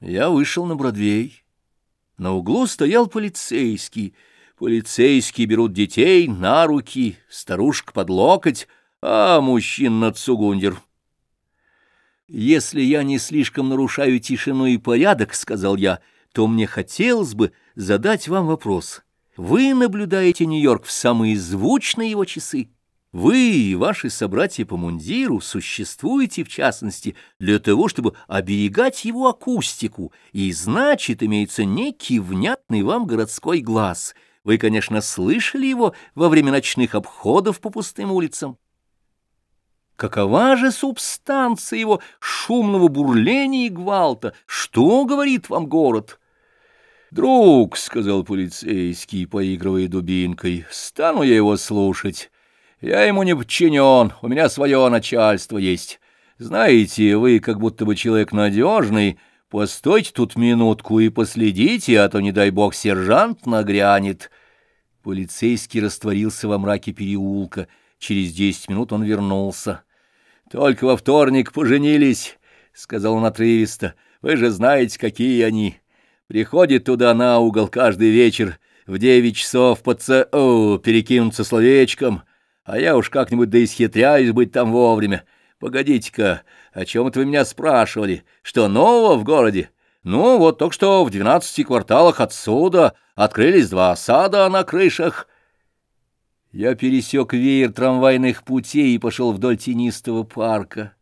Я вышел на Бродвей. На углу стоял полицейский. Полицейские берут детей на руки, старушка под локоть, а мужчин на цугундер. «Если я не слишком нарушаю тишину и порядок, — сказал я, — то мне хотелось бы задать вам вопрос. Вы наблюдаете Нью-Йорк в самые звучные его часы?» Вы и ваши собратья по мундиру существуете, в частности, для того, чтобы оберегать его акустику, и, значит, имеется некий внятный вам городской глаз. Вы, конечно, слышали его во время ночных обходов по пустым улицам. Какова же субстанция его шумного бурления и гвалта? Что говорит вам город? «Друг», — сказал полицейский, поигрывая дубинкой, — «стану я его слушать». Я ему не подчинен, у меня свое начальство есть. Знаете, вы как будто бы человек надежный, постойте тут минутку и последите, а то, не дай бог, сержант нагрянет». Полицейский растворился во мраке переулка. Через десять минут он вернулся. «Только во вторник поженились», — сказал он отрывисто. «Вы же знаете, какие они. Приходит туда на угол каждый вечер в девять часов по ЦО перекинуться словечком» а я уж как-нибудь да исхитряюсь быть там вовремя. Погодите-ка, о чем это вы меня спрашивали? Что нового в городе? Ну, вот только что в двенадцати кварталах отсюда открылись два сада на крышах. Я пересек веер трамвайных путей и пошел вдоль тенистого парка.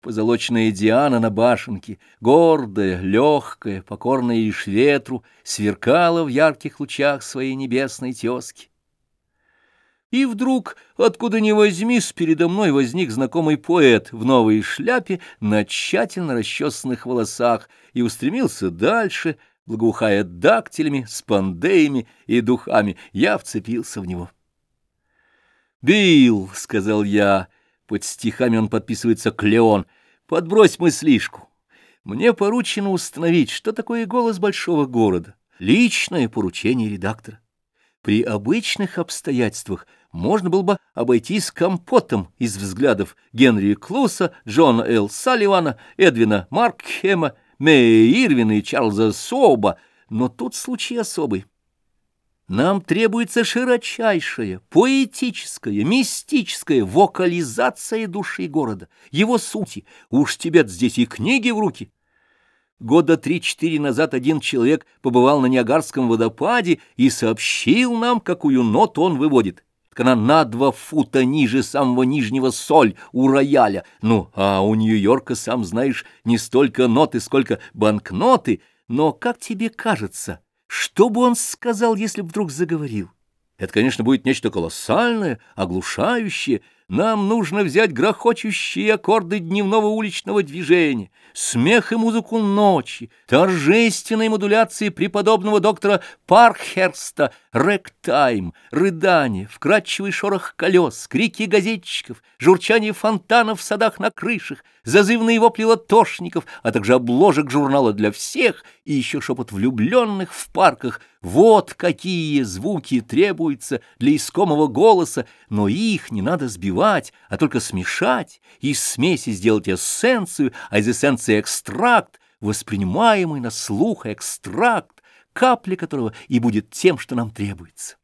Позолоченная Диана на башенке, гордая, легкая, покорная лишь ветру, сверкала в ярких лучах своей небесной тезки. И вдруг, откуда ни возьмись, передо мной возник знакомый поэт в новой шляпе на тщательно расчесанных волосах и устремился дальше, благоухая дактилями, спандеями и духами. Я вцепился в него. «Билл», — сказал я, — под стихами он подписывается «Клеон», — подбрось мыслишку. Мне поручено установить, что такое голос большого города, личное поручение редактора. При обычных обстоятельствах можно было бы обойтись компотом из взглядов Генри Клуса, Джона Л. Салливана, Эдвина Маркхема, Мэя Ирвина и Чарльза Соба, но тут случай особый. Нам требуется широчайшая, поэтическая, мистическая вокализация души города, его сути. Уж тебе здесь и книги в руки. Года три-четыре назад один человек побывал на Ниагарском водопаде и сообщил нам, какую ноту он выводит она на два фута ниже самого нижнего соль у рояля. Ну, а у Нью-Йорка, сам знаешь, не столько ноты, сколько банкноты. Но, как тебе кажется, что бы он сказал, если вдруг заговорил? Это, конечно, будет нечто колоссальное, оглушающее, нам нужно взять грохочущие аккорды дневного уличного движения, смех и музыку ночи, торжественные модуляции преподобного доктора Пархерста, рэктайм, рыдание, вкрадчивый шорох колес, крики газетчиков, журчание фонтанов в садах на крышах, зазывные вопли латошников, а также обложек журнала для всех и еще шепот влюбленных в парках. Вот какие звуки требуются для искомого голоса, но их не надо сбивать а только смешать, из смеси сделать эссенцию, а из эссенции экстракт, воспринимаемый на слух экстракт, капля которого и будет тем, что нам требуется.